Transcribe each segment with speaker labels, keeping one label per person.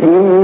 Speaker 1: ý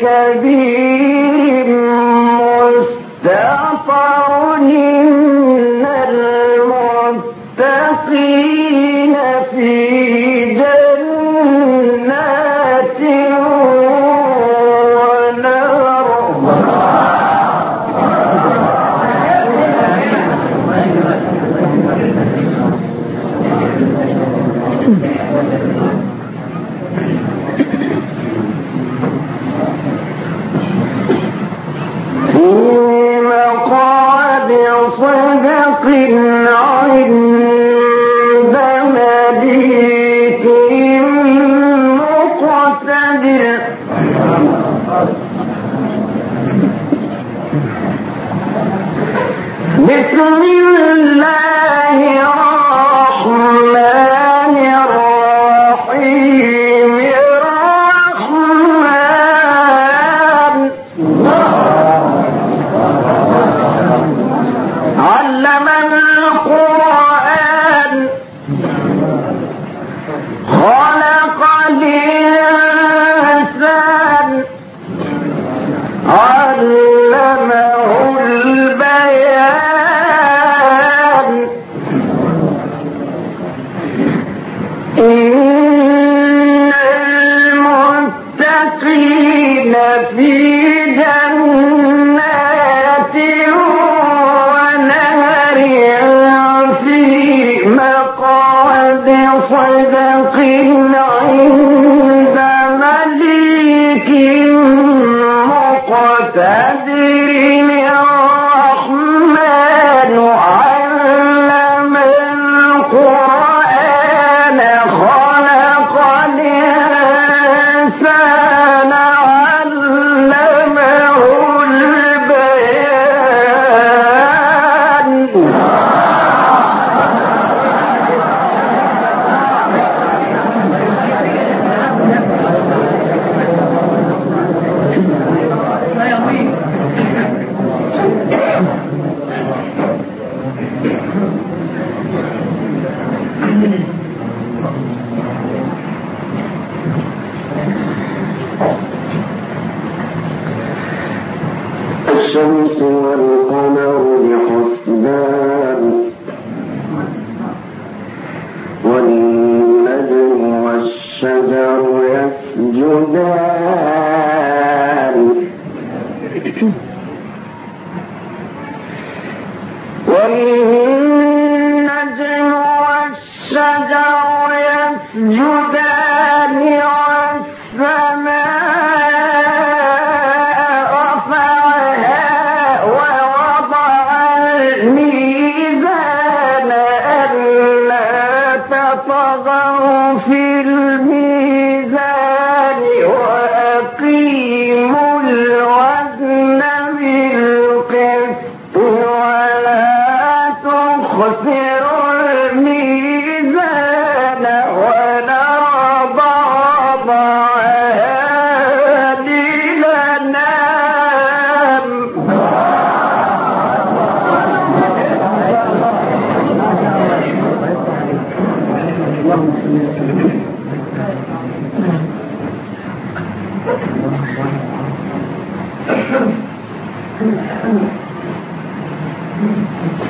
Speaker 1: كبير 何?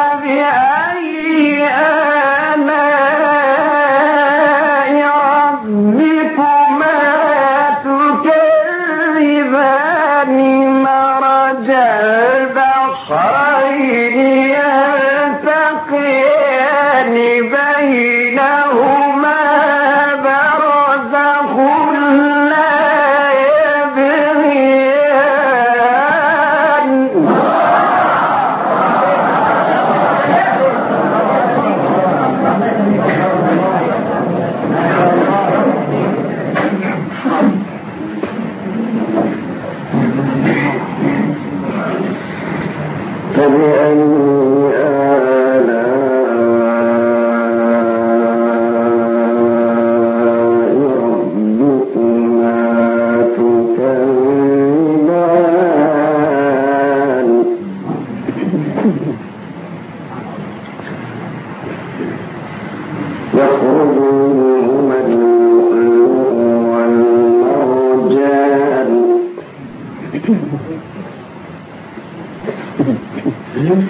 Speaker 1: منهما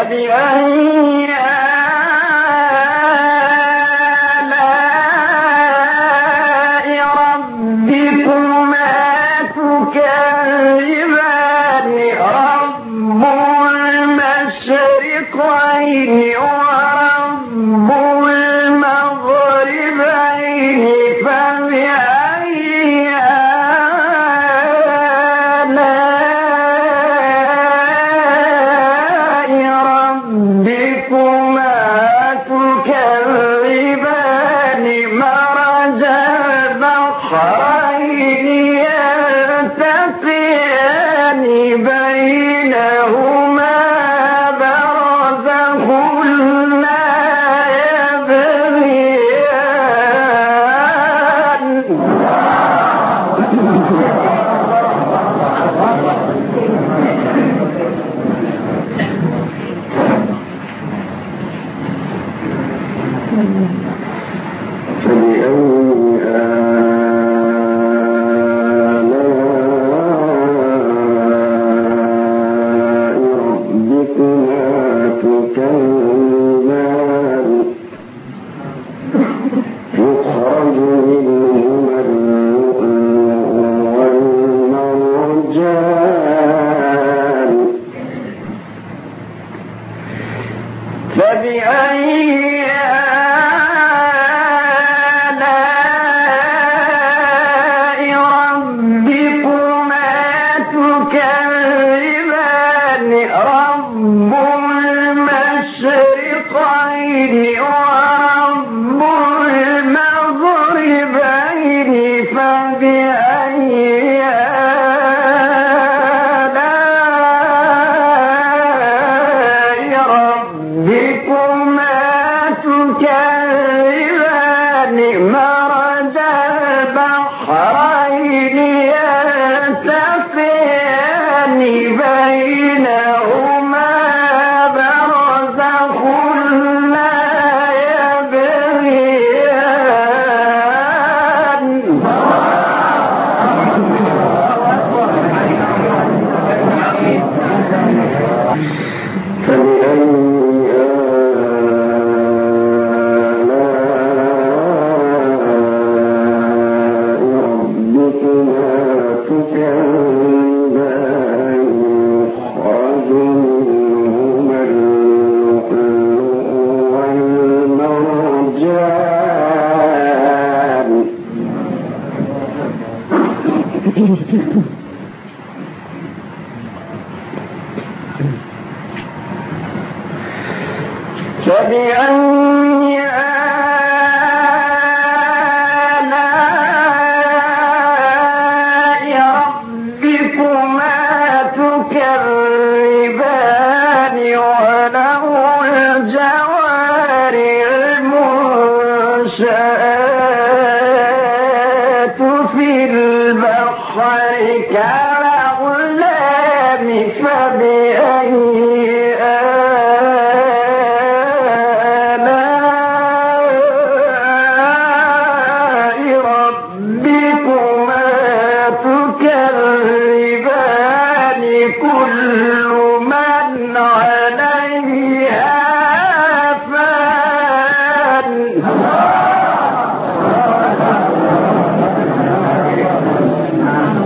Speaker 1: اللؤلؤ فبأي